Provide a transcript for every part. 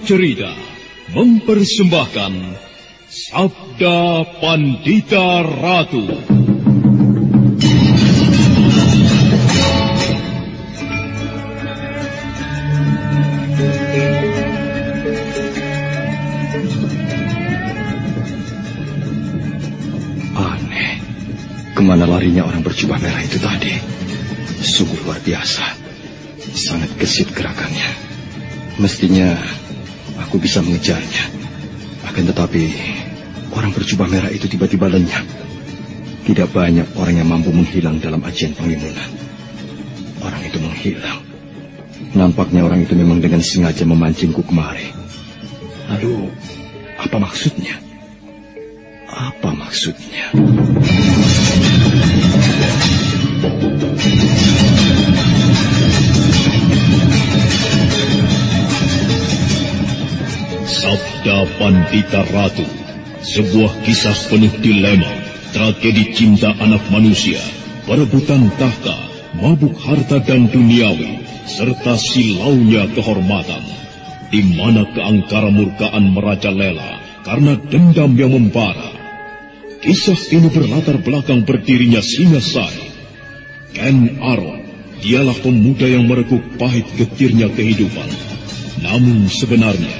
Cerita mempersembahkan Sabda Pandita Ratu. Aneh, ke mana larinya orang berjubah merah itu tadi? Sungguh luar biasa, sangat gesit gerakannya. Mestinya aku bisa mengejarnya. Akan tetapi, orang berjubah merah itu tiba-tiba lenyap. Tidak banyak orang yang mampu menghilang dalam ajian pengimunan. Orang itu menghilang. Nampaknya orang itu memang dengan sengaja memancingku kemari. Lalu, apa maksudnya? Apa maksudnya? Sabda Pandita Ratu, sebuah kisah penuh dilema, tragedi cinta anak manusia, perebutan tahta, mabuk harta dan duniawi, serta silaunya kehormatan, di mana keangkara murkaan merajalela karena dendam yang membara. Kisah ini berlatar belakang berdirinya Singasari. Ken Aron, dialah pemuda yang merekuk pahit getirnya kehidupan. Namun sebenarnya,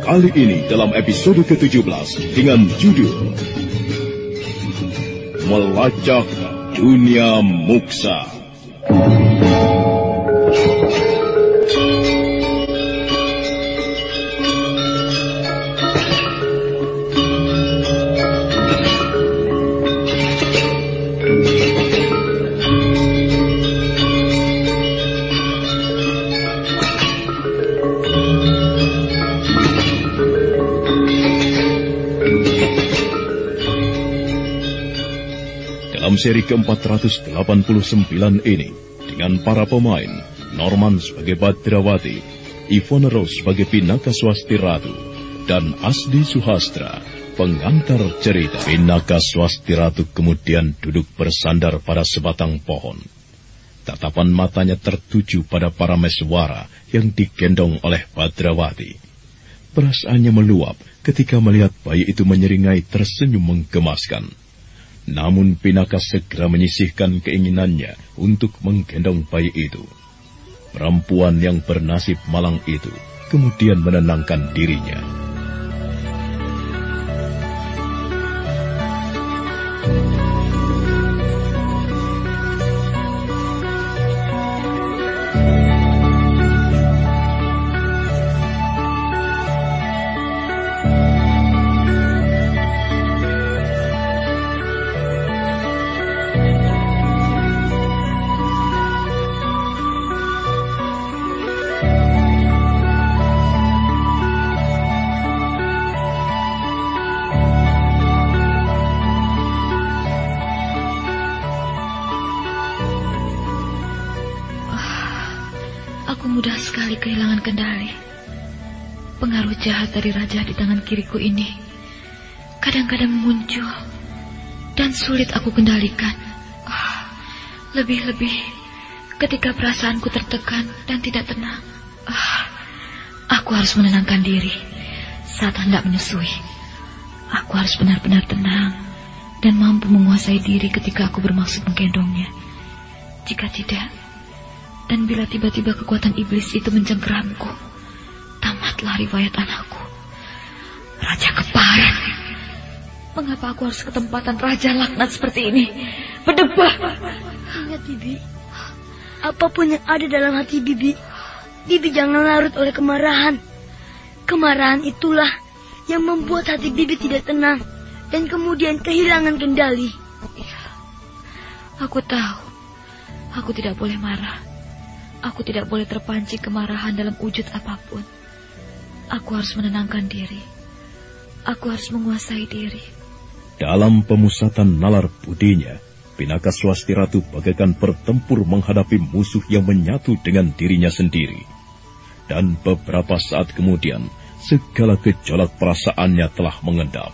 Kali ini dalam episode ke-17 dengan judul Melacak Dunia Muksa. Seri ke-489 ini dengan para pemain Norman sebagai Badrawati, Ivone Rose sebagai Pinaka Swasti Ratu, dan Asdi Suhastra, pengantar cerita. Pinaka Swasti Ratu kemudian duduk bersandar pada sebatang pohon. Tatapan matanya tertuju pada para meswara yang digendong oleh Badrawati. Perasaannya meluap ketika melihat bayi itu menyeringai tersenyum menggemaskan. Namun Pinaka segera menyisihkan keinginannya untuk menggendong bayi itu. Perempuan yang bernasib malang itu kemudian menenangkan dirinya. Kehilangan kendali. Pengaruh jahat dari raja di tangan kiriku ini kadang-kadang muncul dan sulit aku kendalikan. Ah, lebih-lebih ketika perasaanku tertekan dan tidak tenang. Ah, aku harus menenangkan diri saat hendak menyusui. Aku harus benar-benar tenang dan mampu menguasai diri ketika aku bermaksud menggendongnya. Jika tidak, dan bila tiba-tiba kekuatan iblis itu mencengkeramku, tamatlah riwayat anakku. Raja keparat. Mengapa aku harus ke tempatan raja laknat seperti ini? Berdebah. Ingat, Bibi. Apa pun yang ada dalam hati Bibi, Bibi jangan larut oleh kemarahan. Kemarahan itulah yang membuat hati Bibi tidak tenang dan kemudian kehilangan kendali. Aku tahu. Aku tidak boleh marah. Aku tidak boleh terpancing kemarahan dalam wujud apa pun. Aku harus menenangkan diri. Aku harus menguasai diri. Dalam pemusatan nalar budinya, Pinaka Swasti Ratu bagaikan bertempur menghadapi musuh yang menyatu dengan dirinya sendiri. Dan beberapa saat kemudian, segala gejolak perasaannya telah mengendap.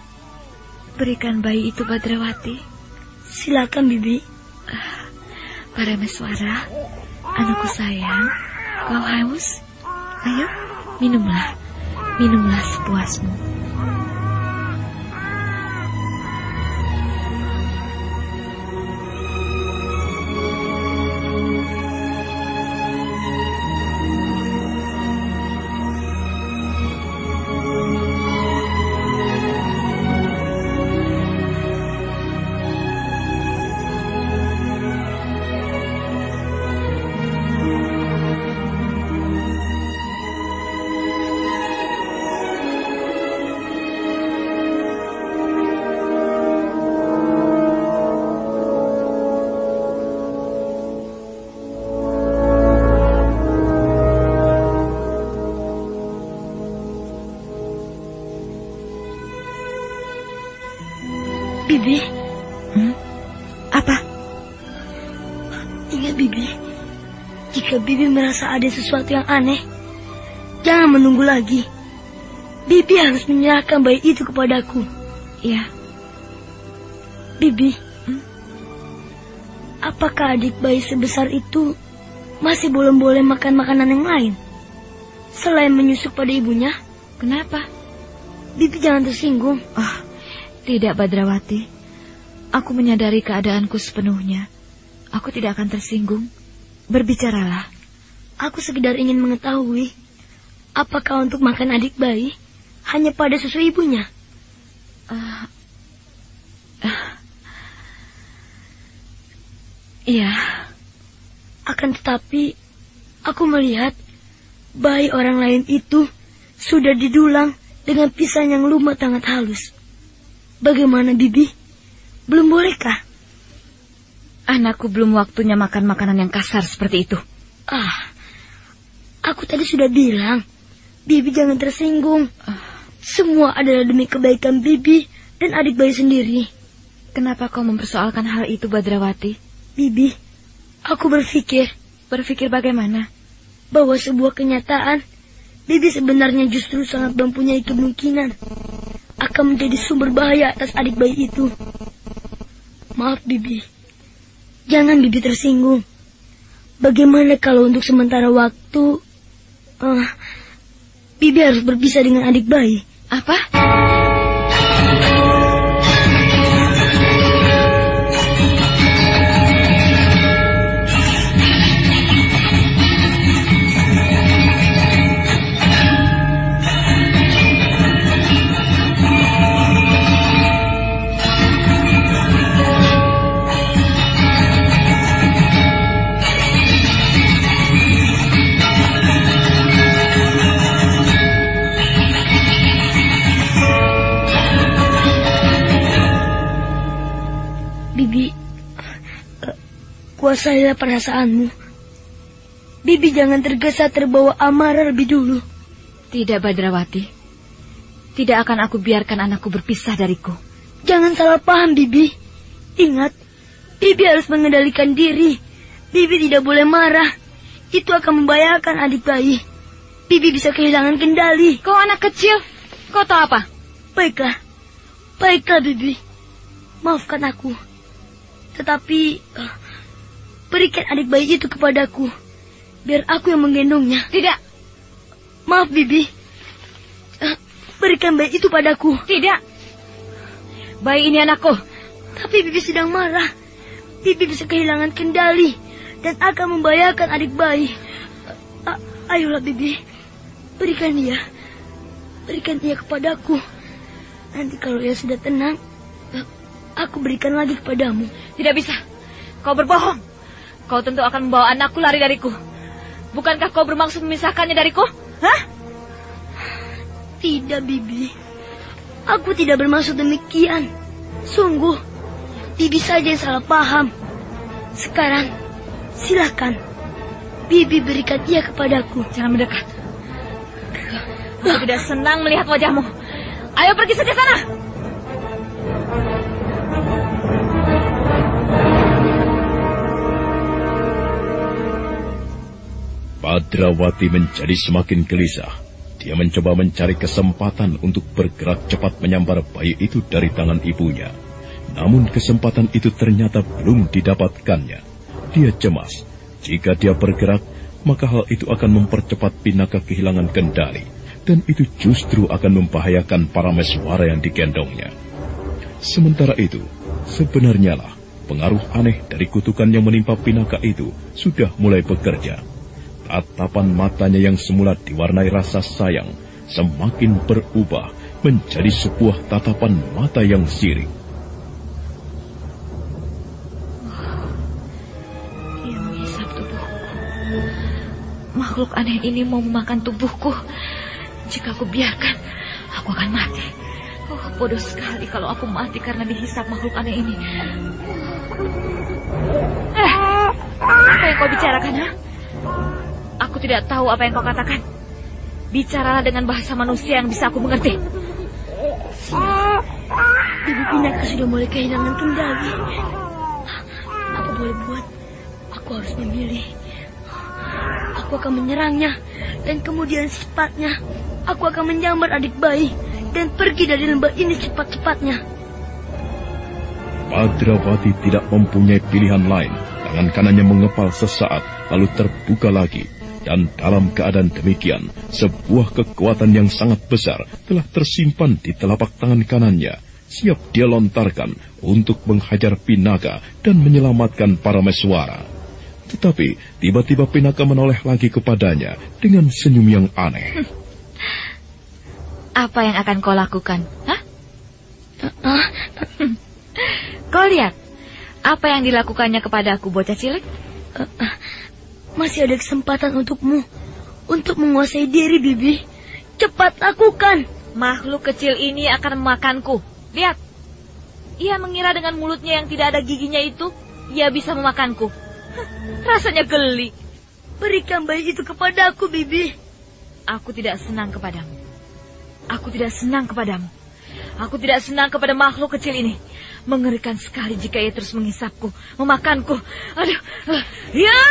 Berikan bayi itu Badrawati. Silakan, Bibi. Uh, Parameswara, Anakku sayang, kau haus? Ayo, minumlah. Minumlah sepuasmu. Merasa ada sesuatu yang aneh, jangan menunggu lagi. Bibi harus menyerahkan bayi itu kepadaku. Iya. Bibi, hmm? apakah adik bayi sebesar itu masih belum boleh makan makanan yang lain? Selain menyusuk pada ibunya? Kenapa? Bibi jangan tersinggung. Oh, tidak Badrawati. Aku menyadari keadaanku sepenuhnya. Aku tidak akan tersinggung. Berbicaralah. Aku sekedar ingin mengetahui apakah untuk makan adik bayi hanya pada susu ibunya. Uh, uh, iya. Akan tetapi aku melihat bayi orang lain itu sudah didulang dengan pisang yang lumat sangat halus. Bagaimana Bibi? Belum bolehkah? Anakku belum waktunya makan makanan yang kasar seperti itu. Ah, Aku tadi sudah bilang, Bibi jangan tersinggung. Semua adalah demi kebaikan Bibi dan adik bayi sendiri. Kenapa kau mempersoalkan hal itu, Badrawati? Bibi, aku berpikir. Berpikir bagaimana? Bahwa sebuah kenyataan, Bibi sebenarnya justru sangat mempunyai kemungkinan akan menjadi sumber bahaya atas adik bayi itu. Maaf, Bibi. Jangan Bibi tersinggung. Bagaimana kalau untuk sementara waktu Uh, Bibi harus berpisah dengan adik bayi. Apa? Kuasailah perasaanmu. Bibi jangan tergesa terbawa amarah lebih dulu. Tidak, Badrawati. Tidak akan aku biarkan anakku berpisah dariku. Jangan salah paham, Bibi. Ingat, Bibi harus mengendalikan diri. Bibi tidak boleh marah. Itu akan membahayakan adik bayi. Bibi bisa kehilangan kendali. Kau anak kecil, kau tahu apa? Baiklah, baiklah Bibi. Maafkan aku. Tetapi uh, berikan adik bayi itu kepadaku. Biar aku yang menggendongnya. Tidak. Maaf Bibi. Uh, berikan bayi itu padaku. Tidak. Bayi ini anakku. Tapi Bibi sedang marah. Bibi bisa kehilangan kendali dan akan membahayakan adik bayi. Uh, ayolah Bibi. Berikan dia. Berikan dia kepadaku. Nanti kalau ia sudah tenang, aku berikan lagi kepadamu. Tidak bisa. Kau berbohong. Kau tentu akan membawa anakku lari dariku. Bukankah kau bermaksud memisahkannya dariku? Hah? Tidak, Bibi. Aku tidak bermaksud demikian. Sungguh, Bibi saja yang salah paham. Sekarang, silakan. Bibi berikan dia kepadaku. Jangan mendekat. Aku tidak senang melihat wajahmu. Ayo pergi saja sana. Padrawati menjadi semakin gelisah. Dia mencoba mencari kesempatan untuk bergerak cepat menyambar bayi itu dari tangan ibunya. Namun kesempatan itu ternyata belum didapatkannya. Dia cemas. Jika dia bergerak, maka hal itu akan mempercepat Pinaka kehilangan kendali dan itu justru akan membahayakan para meswara yang digendongnya. Sementara itu, sebenarnya lah pengaruh aneh dari kutukan yang menimpa Pinaka itu sudah mulai bekerja. Tatapan matanya yang semula diwarnai rasa sayang semakin berubah menjadi sebuah tatapan mata yang sirik. Dia menghisap tubuhku. Makhluk aneh ini mau memakan tubuhku. Jika aku biarkan, aku akan mati. Oh, bodoh sekali kalau aku mati karena dihisap makhluk aneh ini. Eh, apa yang kau bicarakan, ha? Aku tidak tahu apa yang kau katakan. Bicaralah dengan bahasa manusia yang bisa aku mengerti. Ibu Pinaka sudah mulai kehilangan kendali. Apa boleh buat? Aku harus memilih. Aku akan menyerangnya dan kemudian secepatnya Aku akan menyambar adik bayi dan pergi dari lembah ini cepat-cepatnya. Padrawati tidak mempunyai pilihan lain. Tangan kanannya mengepal sesaat, lalu terbuka lagi. Dan dalam keadaan demikian, sebuah kekuatan yang sangat besar telah tersimpan di telapak tangan kanannya. Siap dia lontarkan untuk menghajar Pinaka dan menyelamatkan para meswara. Tetapi tiba-tiba Pinaka menoleh lagi kepadanya dengan senyum yang aneh. Apa yang akan kau lakukan? Hah? kau lihat, apa yang dilakukannya kepada aku, bocah cilik? Masih ada kesempatan untukmu untuk menguasai diri, Bibi. Cepat lakukan. Makhluk kecil ini akan memakanku. Lihat, ia mengira dengan mulutnya yang tidak ada giginya itu, ia bisa memakanku. Rasanya geli. Berikan bayi itu kepada aku, Bibi. Aku tidak senang kepadamu. Aku tidak senang kepadamu. Aku tidak senang kepada makhluk kecil ini. Mengerikan sekali jika ia terus menghisapku, memakanku. Aduh, ya!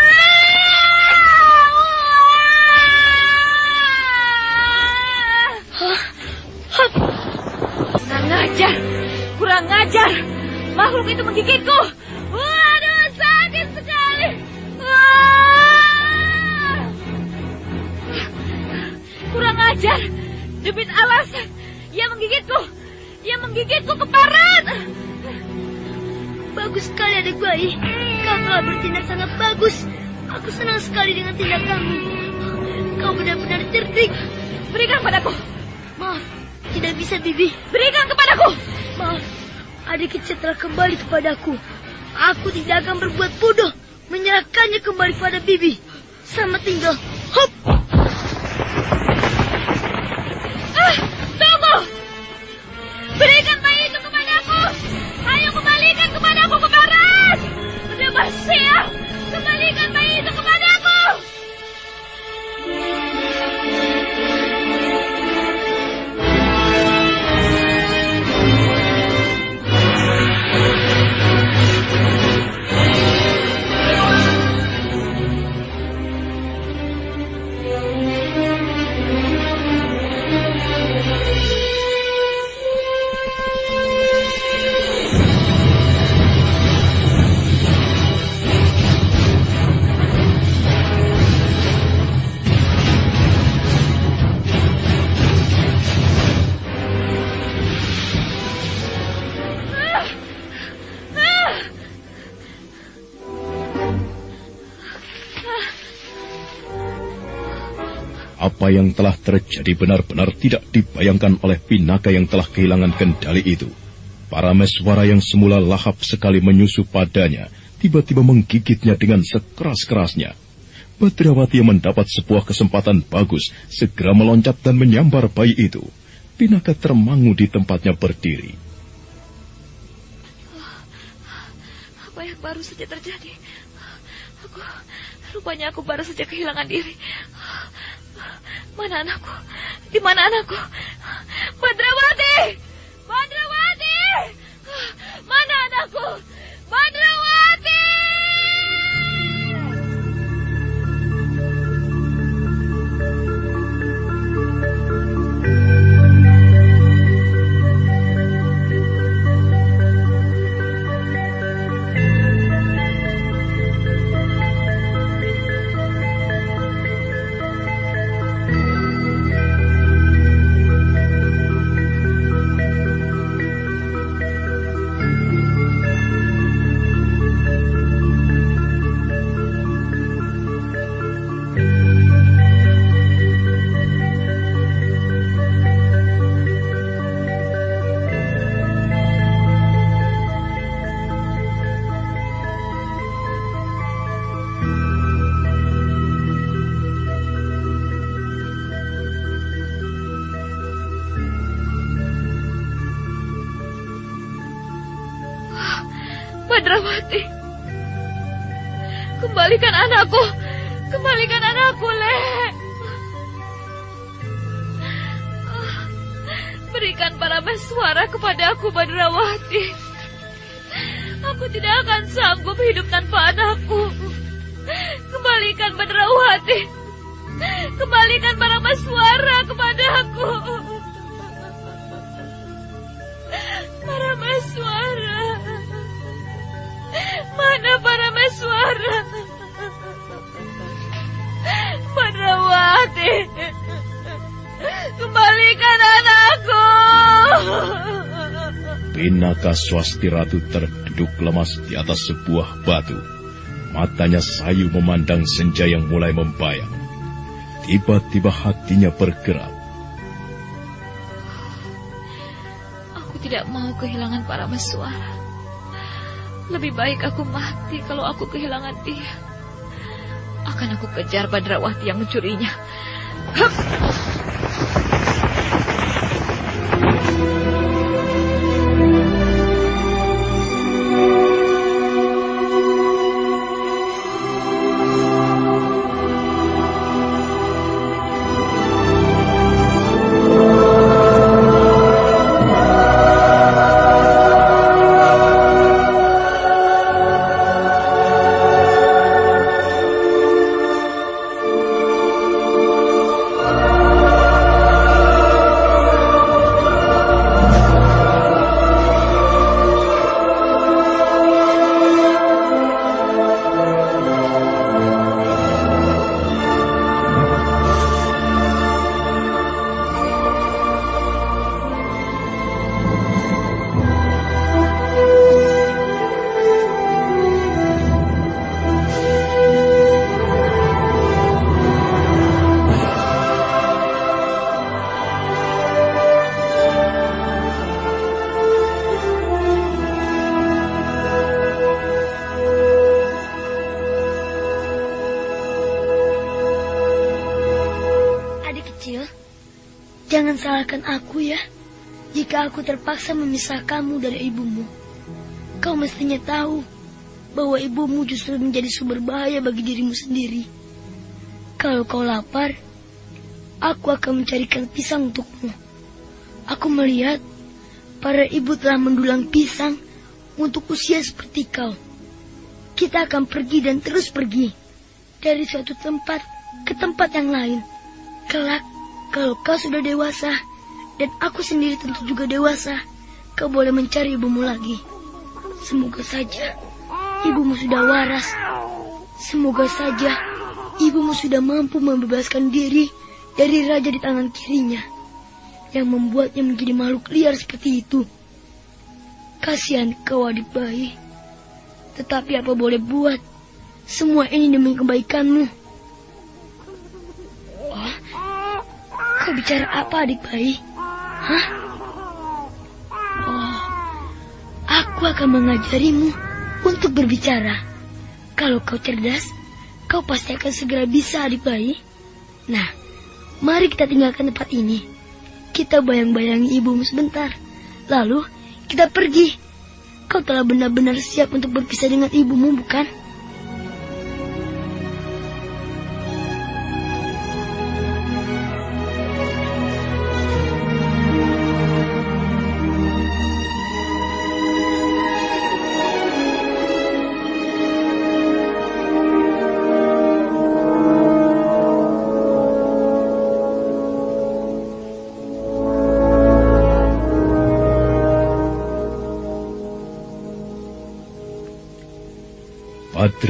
Kurang ngajar. Makhluk itu menggigitku. Waduh, sakit sekali. Kurang ajar. Debit alasan. Ia menggigitku. Ia menggigitku ke parat. Bagus sekali adik bayi. Kau telah bertindak sangat bagus. Aku senang sekali dengan tindakanmu. Kau benar-benar cerdik. Berikan padaku. Maaf, tidak bisa Bibi. Berikan kepadaku. Maaf, adik kecil telah kembali kepadaku. Aku tidak akan berbuat bodoh menyerahkannya kembali pada Bibi. Sama tinggal. Hop! Apa yang telah terjadi benar-benar tidak dibayangkan oleh Pinaka yang telah kehilangan kendali itu. Para meswara yang semula lahap sekali menyusup padanya, tiba-tiba menggigitnya dengan sekeras-kerasnya. Badrawati yang mendapat sebuah kesempatan bagus, segera meloncat dan menyambar bayi itu. Pinaka termangu di tempatnya berdiri. Apa yang baru saja terjadi? Aku, rupanya aku baru saja kehilangan diri. Mana anakku? Di mana anakku? Badrawati! Badrawati! Mana anakku? Badrawati! Badrawati. Kembalikan anakku. Kembalikan anakku, Le. Berikan para suara kepada aku, Badrawati. Aku tidak akan sanggup hidup tanpa anakku. Kembalikan Badrawati. Kembalikan para suara kepada aku. Para suara. Mana para meswara? Padrawati, kembalikan anakku. Pinaka Swasti Ratu terduduk lemas di atas sebuah batu. Matanya sayu memandang senja yang mulai membayang. Tiba-tiba hatinya bergerak. Aku tidak mau kehilangan para meswara. Lebih baik aku mati kalau aku kehilangan dia. Akan aku kejar Badrawati yang mencurinya. Hup! Terpaksa memisah kamu dari ibumu. Kau mestinya tahu bahwa ibumu justru menjadi sumber bahaya bagi dirimu sendiri. Kalau kau lapar, aku akan mencarikan pisang untukmu. Aku melihat para ibu telah mendulang pisang untuk usia seperti kau. Kita akan pergi dan terus pergi dari suatu tempat ke tempat yang lain. Kelak, kalau kau sudah dewasa dan aku sendiri tentu juga dewasa, kau boleh mencari ibumu lagi. Semoga saja ibumu sudah waras. Semoga saja ibumu sudah mampu membebaskan diri dari raja di tangan kirinya yang membuatnya menjadi makhluk liar seperti itu. Kasihan kau adik bayi. Tetapi apa boleh buat? Semua ini demi kebaikanmu. Oh, Kau bicara apa adik bayi? Hah? Oh, aku akan mengajarimu untuk berbicara. Kalau kau cerdas, kau pasti akan segera bisa adik bayi. Nah, mari kita tinggalkan tempat ini. Kita bayang-bayangi ibumu sebentar. Lalu, kita pergi. Kau telah benar-benar siap untuk berpisah dengan ibumu, bukan?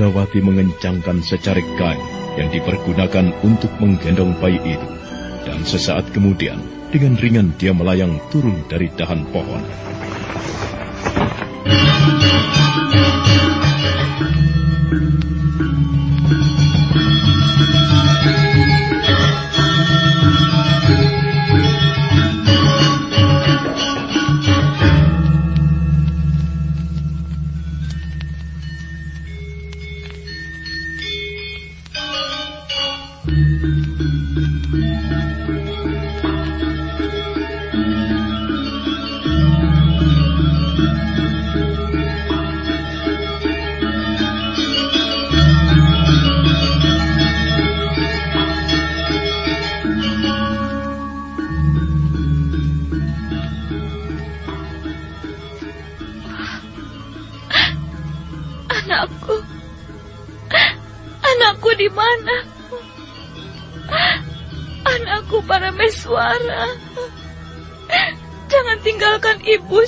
Badrawati mengencangkan secarik kain yang dipergunakan untuk menggendong bayi itu. Dan sesaat kemudian, dengan ringan dia melayang turun dari dahan pohon.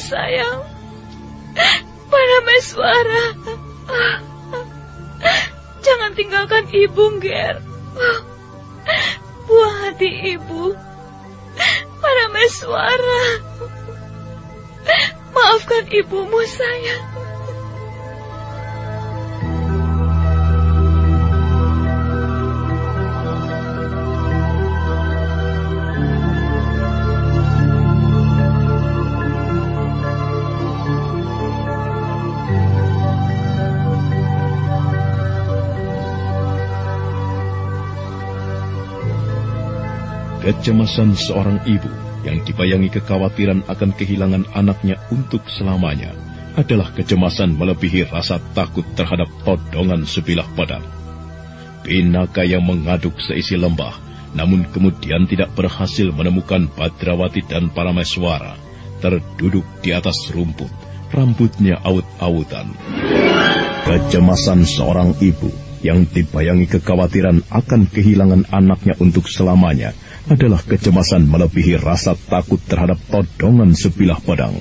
Sayang. Para Meswara. Jangan tinggalkan ibu, Ger. Buah hati ibu. Para Meswara. Maafkan ibumu, sayang. Kecemasan seorang ibu yang dibayangi kekhawatiran akan kehilangan anaknya untuk selamanya adalah kecemasan melebihi rasa takut terhadap todongan sebilah pedang. Pinaka yang mengaduk seisi lembah, namun kemudian tidak berhasil menemukan Badrawati dan para meswara, terduduk di atas rumput, rambutnya aut-autan. Kecemasan seorang ibu yang dibayangi kekhawatiran akan kehilangan anaknya untuk selamanya adalah kecemasan melebihi rasa takut terhadap todongan sebilah pedang.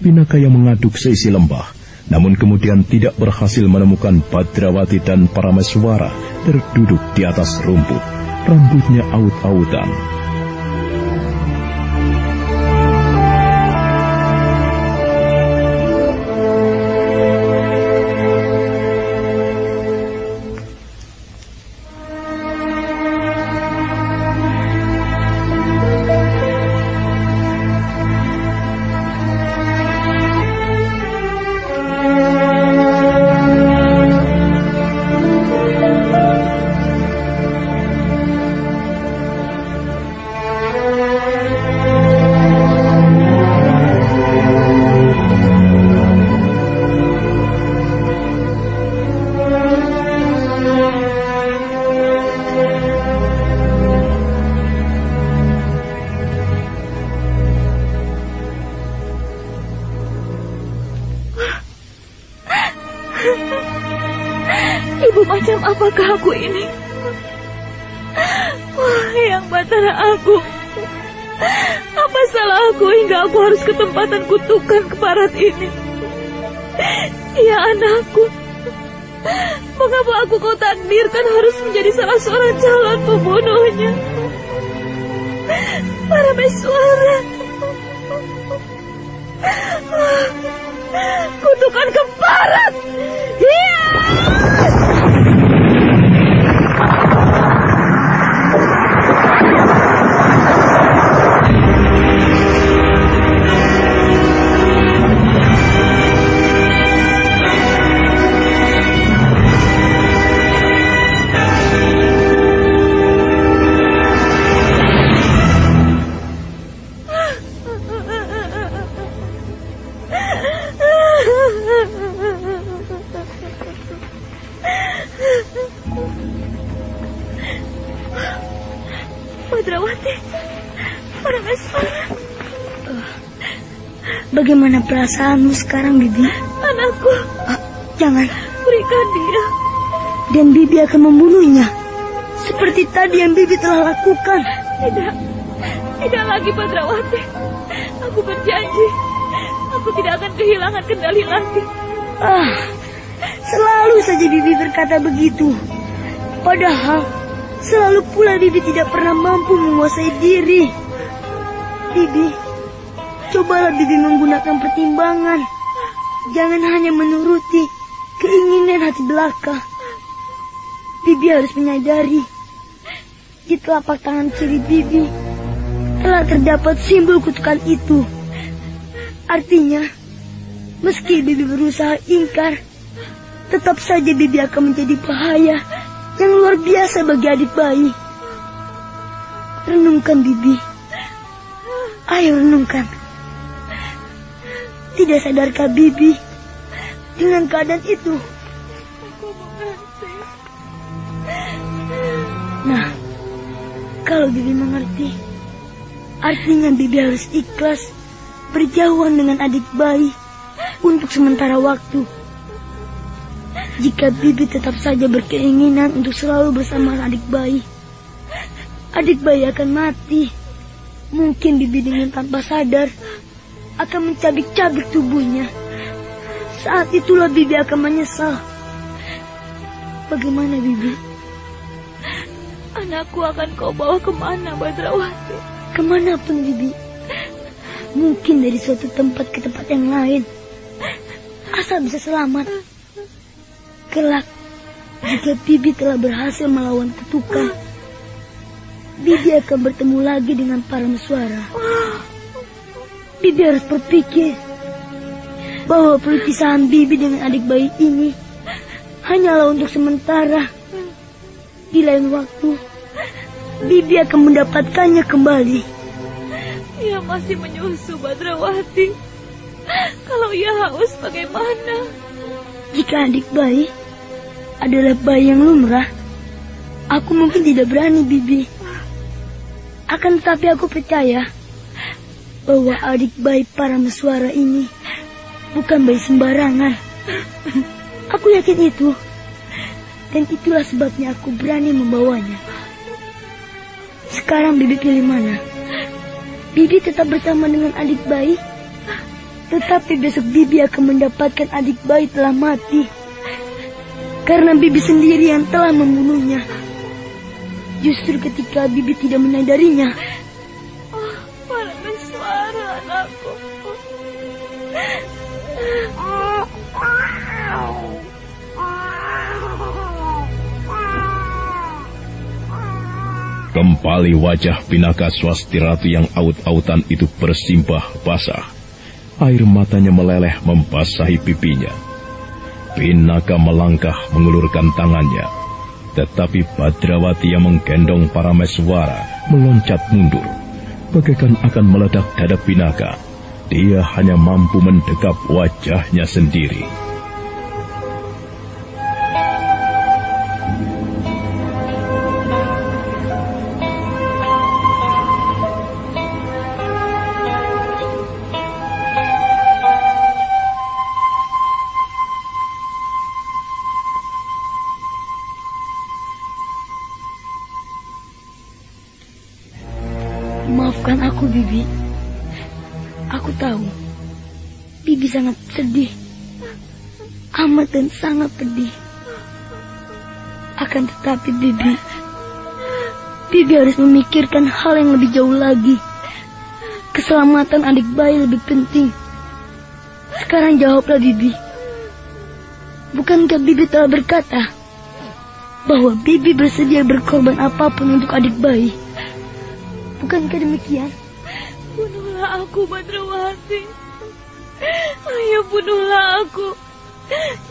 Pinaka yang mengaduk seisi lembah, namun kemudian tidak berhasil menemukan Badrawati dan para meswara terduduk di atas rumput, rambutnya aut-autan. Kesempatan kutukan keparat ini. Ya anakku, mengapa aku kau takdirkan harus menjadi salah seorang calon pembunuhnya? Para mesuara. Kutukan keparat. Yeah! Perasaanmu sekarang, Bibi? Anakku. Ah, jangan. Berikan dia. Dan Bibi akan membunuhnya. Seperti tadi yang Bibi telah lakukan. Tidak. Tidak lagi, Badrawati. Aku berjanji. Aku tidak akan kehilangan kendali lagi. Ah, selalu saja Bibi berkata begitu. Padahal, selalu pula Bibi tidak pernah mampu menguasai diri. Bibi, cobalah Bibi menggunakan pertimbangan. Jangan hanya menuruti keinginan hati belaka. Bibi harus menyadari di telapak tangan kiri Bibi telah terdapat simbol kutukan itu. Artinya, meski Bibi berusaha ingkar, tetap saja Bibi akan menjadi bahaya yang luar biasa bagi adik bayi. Renungkan Bibi. Ayo renungkan. Tidak sadarkah Bibi dengan keadaan itu? Nah, kalau Bibi mengerti, artinya Bibi harus ikhlas berjauhan dengan adik bayi untuk sementara waktu. Jika Bibi tetap saja berkeinginan untuk selalu bersama adik bayi, adik bayi akan mati. Mungkin Bibi dengan tanpa sadar akan mencabik-cabik tubuhnya. Saat itulah Bibi akan menyesal. Bagaimana Bibi? Anakku akan kau bawa ke mana, Badrawati? Ke mana pun Bibi. Mungkin dari suatu tempat ke tempat yang lain. Asal bisa selamat. Kelak, jika Bibi telah berhasil melawan kutukan, Bibi akan bertemu lagi dengan para meswara. Bibi harus berpikir bahwa perpisahan Bibi dengan adik bayi ini hanyalah untuk sementara. Di lain waktu, Bibi akan mendapatkannya kembali. Ia masih menyusu Badrawati. Kalau ia haus bagaimana? Jika adik bayi adalah bayi yang lumrah, aku mungkin tidak berani, Bibi. Akan tetapi aku percaya bahwa adik bayi para meswara ini bukan bayi sembarangan. Aku yakin itu. Dan itulah sebabnya aku berani membawanya. Sekarang Bibi pilih mana? Bibi tetap bersama dengan adik bayi? Tetapi besok Bibi akan mendapatkan adik bayi telah mati. Karena Bibi sendiri yang telah membunuhnya. Justru ketika Bibi tidak menyadarinya. Kembali wajah Pinaka Swastiratu yang aut-autan itu bersimbah basah. Air matanya meleleh membasahi pipinya. Pinaka melangkah mengulurkan tangannya. Tetapi Badrawati yang menggendong para meswara meloncat mundur. Bagaikan akan meledak dada Pinaka. Dia hanya mampu mendekap wajahnya sendiri. Tetapi, Bibi. Bibi harus memikirkan hal yang lebih jauh lagi. Keselamatan adik bayi lebih penting. Sekarang jawablah, Bibi. Bukankah Bibi telah berkata bahwa Bibi bersedia berkorban apa pun untuk adik bayi? Bukankah demikian? Bunuhlah aku, Badrawati. Ayo bunuhlah aku.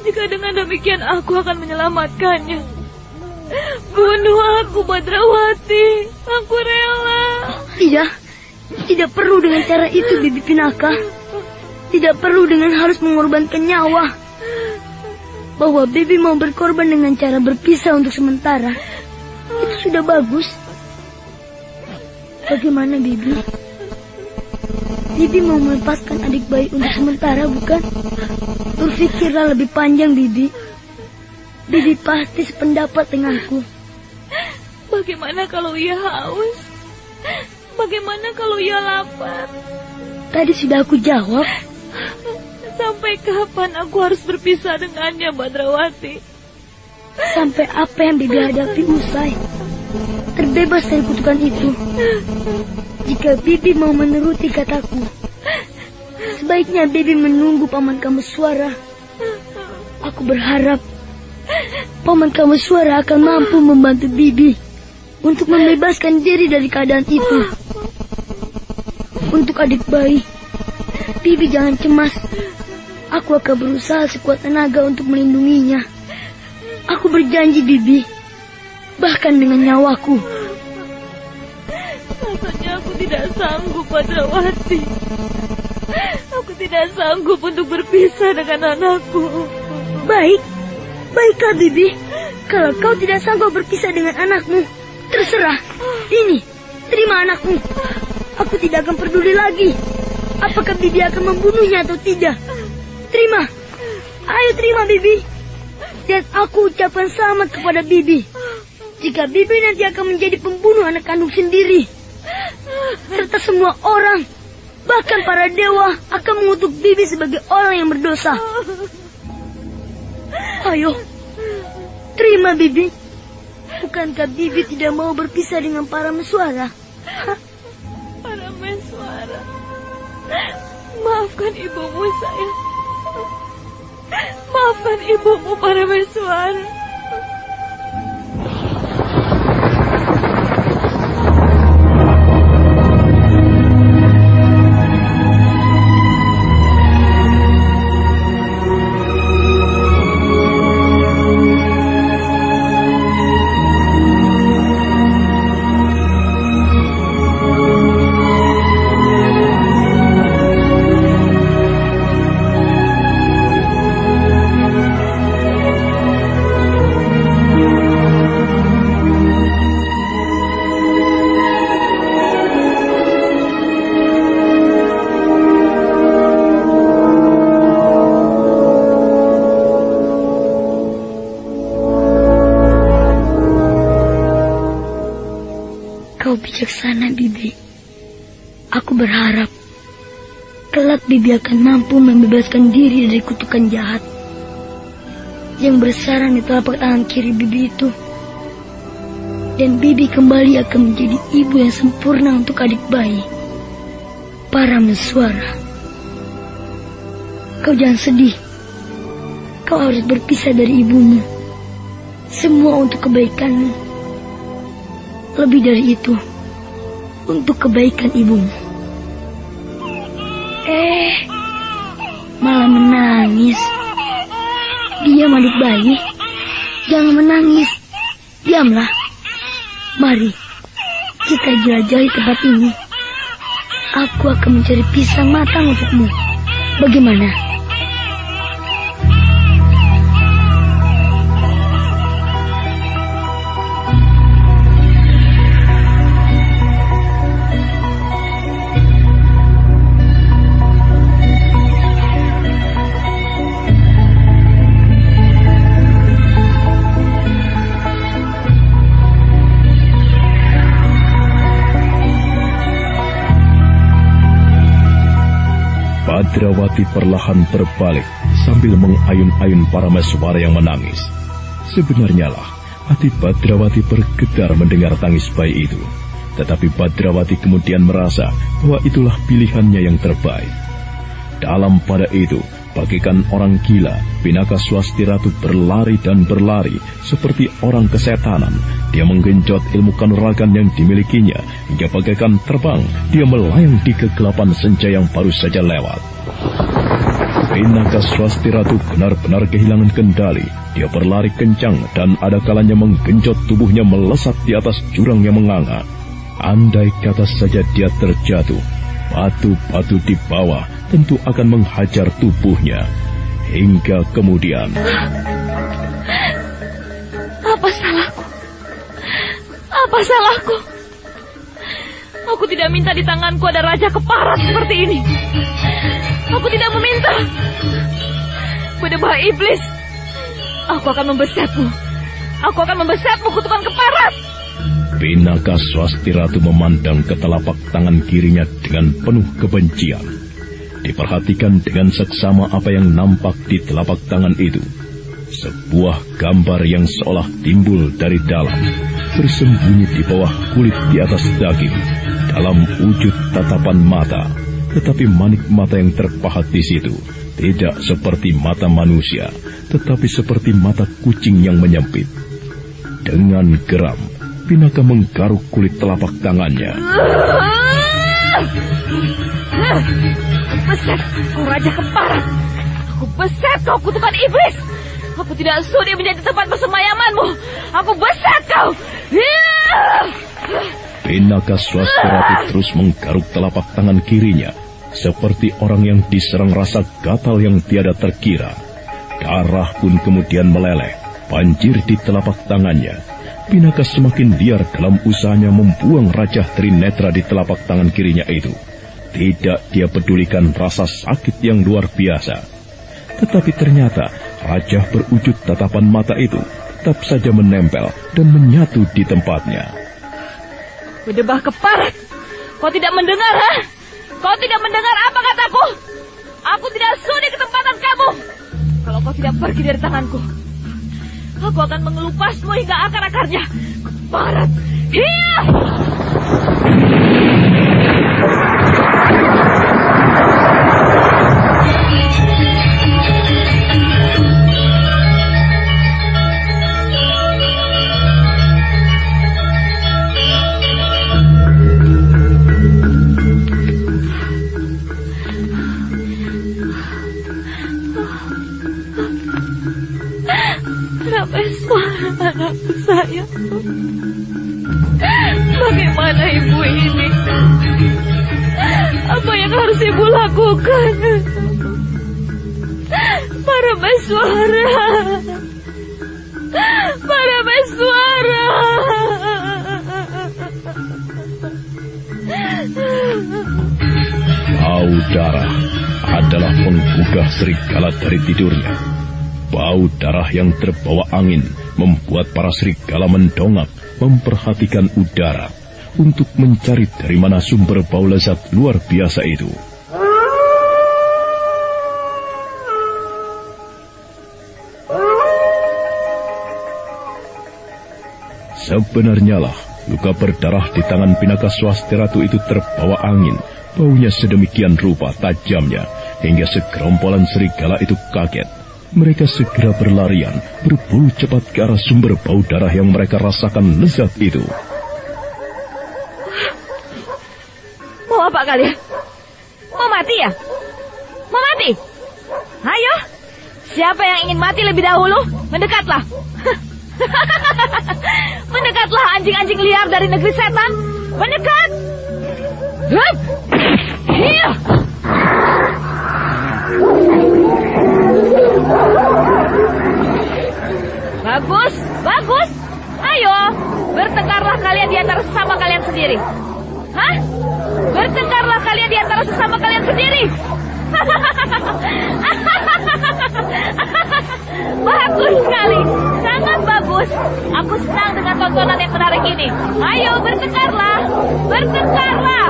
Jika dengan demikian aku akan menyelamatkannya. Bunuh aku, Badrawati. Aku rela. Tidak. Tidak perlu dengan cara itu, Bibi Pinaka. Tidak perlu dengan harus mengorbankan nyawa. Bahwa Bibi mau berkorban dengan cara berpisah untuk sementara. Itu sudah bagus. Bagaimana, Bibi? Bibi mau melepaskan adik bayi untuk sementara, bukan? Berpikirlah lebih panjang, Bibi. Bibi pasti sependapat denganku. Bagaimana kalau ia haus? Bagaimana kalau ia lapar? Tadi sudah aku jawab. Sampai kapan aku harus berpisah dengannya, Badrawati? Sampai apa yang Bibi hadapi usai. Terbebas dari kutukan itu. Jika Bibi mau menuruti kataku, sebaiknya Bibi menunggu paman kamu suara. Aku berharap paman kamu suara akan mampu membantu Bibi untuk membebaskan diri dari keadaan itu. Untuk adik bayi, Bibi jangan cemas. Aku akan berusaha sekuat tenaga untuk melindunginya. Aku berjanji, Bibi. Bahkan dengan nyawaku. Rasanya aku tidak sanggup, Padrawati. Aku tidak sanggup untuk berpisah dengan anakku. Baik. Baiklah, Bibi. Kalau kau tidak sanggup berpisah dengan anakmu, terserah. Ini, terima anakmu. Aku tidak akan peduli lagi. Apakah Bibi akan membunuhnya atau tidak? Terima. Ayo terima, Bibi. Dan aku ucapkan selamat kepada Bibi. Jika Bibi nanti akan menjadi pembunuh anak kandung sendiri. Serta semua orang, bahkan para dewa akan mengutuk Bibi sebagai orang yang berdosa. Ayo, terima Bibi. Bukankah Bibi tidak mau berpisah dengan para mesuara? Para mesuara. Maafkan ibumu saya. Maafkan ibumu para mesuara. Bibi akan mampu membebaskan diri dari kutukan jahat yang bersarang di telapak tangan kiri Bibi itu. Dan Bibi kembali akan menjadi ibu yang sempurna untuk adik bayi. Para mesuara. Kau jangan sedih. Kau harus berpisah dari ibumu. Semua untuk kebaikanmu. Lebih dari itu, untuk kebaikan ibumu. Diam adik bayi. Jangan menangis. Diamlah. Mari, kita jelajahi tempat ini. Aku akan mencari pisang matang untukmu. Bagaimana? Badrawati perlahan berbalik sambil mengayun-ayun para meswara yang menangis. Sebenarnya lah, hati Badrawati bergetar mendengar tangis bayi itu. Tetapi Badrawati kemudian merasa bahwa itulah pilihannya yang terbaik. Dalam pada itu, bagikan orang gila, Pinaka Swasti Ratu berlari dan berlari seperti orang kesetanan. Dia menggenjot ilmu kanuragan yang dimilikinya hingga bagaikan terbang. Dia melayang di kegelapan senja yang baru saja lewat. Pinaka Swasti Ratu benar-benar kehilangan kendali. Dia berlari kencang dan ada kalanya menggenjot tubuhnya melesat di atas jurang yang menganga. Andai kata saja dia terjatuh, batu-batu di bawah tentu akan menghajar tubuhnya. Hingga kemudian... Apa salahku? Apa salahku? Aku tidak minta di tanganku ada raja keparat seperti ini. Aku tidak meminta. Berdebah iblis. Aku akan membesatmu. Aku akan membesatmu kutukan keparat. Pinaka Swasti Ratu memandang ke telapak tangan kirinya dengan penuh kebencian. Diperhatikan dengan seksama apa yang nampak di telapak tangan itu. Sebuah gambar yang seolah timbul dari dalam, bersembunyi di bawah kulit di atas daging, dalam wujud tatapan mata, tetapi manik mata yang terpahat di situ tidak seperti mata manusia, tetapi seperti mata kucing yang menyempit. Dengan geram, Pinaka menggaruk kulit telapak tangannya. Beset, kau raja keparat. Aku beset kau kutukan iblis. Aku tidak sudi menjadi tempat persemayamanmu. Aku beset kau. Pinaka Swastirati terus menggaruk telapak tangan kirinya, seperti orang yang diserang rasa gatal yang tiada terkira. Darah pun kemudian meleleh, banjir di telapak tangannya. Pinaka semakin liar dalam usahanya membuang Raja Trinetra di telapak tangan kirinya itu. Tidak dia pedulikan rasa sakit yang luar biasa. Tetapi ternyata Raja berwujud tatapan mata itu tetap saja menempel dan menyatu di tempatnya. Berdebah keparat, kau tidak mendengar, ha? Kau tidak mendengar apa kataku? Aku tidak sudi ketempatan kamu. Kalau kau tidak pergi dari tanganku, aku akan mengelupasmu hingga akar-akarnya. Keparat, hiya! Bagaimana ibu ini? Apa yang harus ibu lakukan? Para Baswara. Para Baswara. Bau darah adalah menggugah serigala dari tidurnya. Bau darah yang terbawa angin membuat para serigala mendongak memperhatikan udara untuk mencari dari mana sumber bau lezat luar biasa itu. Sebenarnya lah, luka berdarah di tangan Pinaka Swasti itu terbawa angin. Baunya sedemikian rupa tajamnya, hingga segerombolan serigala itu kaget mereka segera berlarian, berburu cepat ke arah sumber bau darah yang mereka rasakan lezat itu. Mau apa kalian? Mau mati ya? Mau mati? Ayo, siapa yang ingin mati lebih dahulu? Mendekatlah. Mendekatlah anjing-anjing liar dari negeri setan. Mendekat. Hup. Hiya. Bagus, bagus. Ayo, bertengkarlah kalian di antara sesama kalian sendiri. Hah? Bertengkarlah kalian di antara sesama kalian sendiri. bagus sekali, sangat bagus. Aku senang dengan tontonan yang menarik ini. Ayo bertengkarlah, bertengkarlah.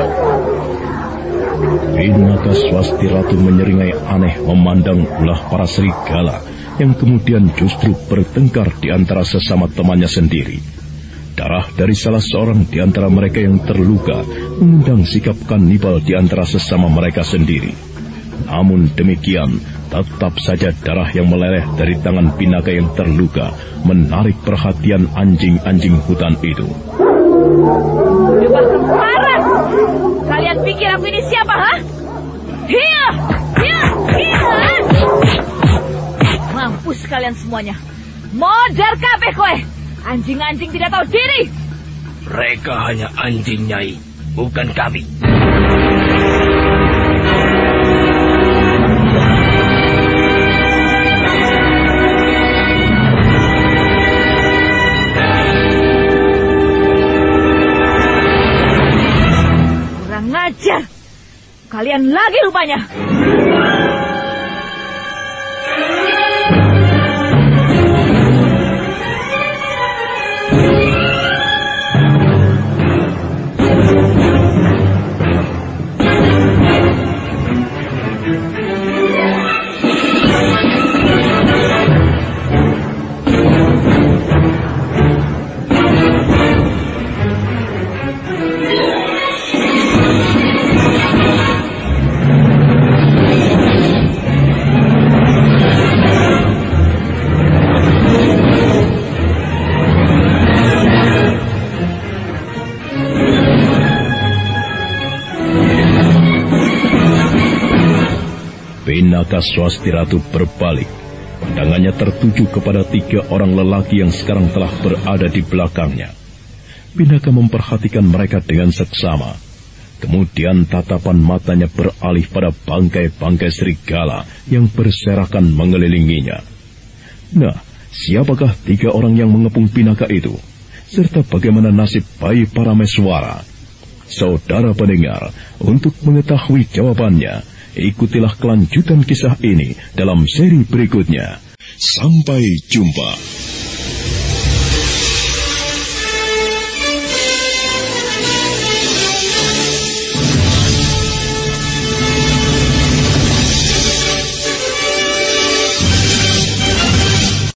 Pinaka Swasti Ratu menyeringai aneh memandang ulah para serigala yang kemudian justru bertengkar di antara sesama temannya sendiri. Darah dari salah seorang di antara mereka yang terluka mengundang sikap kanibal di antara sesama mereka sendiri. Namun demikian, tetap saja darah yang meleleh dari tangan Pinaka yang terluka menarik perhatian anjing-anjing hutan itu. Parah! Kalian pikir aku ini siapa, ha? Hiya! Hiya! Hiya! Mampus kalian semuanya. Modar kabeh kowe. Anjing-anjing tidak tahu diri. Mereka hanya anjing, Nyai. Bukan kami. kalian lagi rupanya. Swasti Ratu berbalik. Pandangannya tertuju kepada tiga orang lelaki yang sekarang telah berada di belakangnya. Pinaka memperhatikan mereka dengan seksama. Kemudian tatapan matanya beralih pada bangkai-bangkai serigala yang berserakan mengelilinginya. Nah, siapakah tiga orang yang mengepung Pinaka itu? Serta bagaimana nasib bayi para meswara? Saudara pendengar, untuk mengetahui jawabannya, Ikutilah kelanjutan kisah ini dalam seri berikutnya. Sampai jumpa.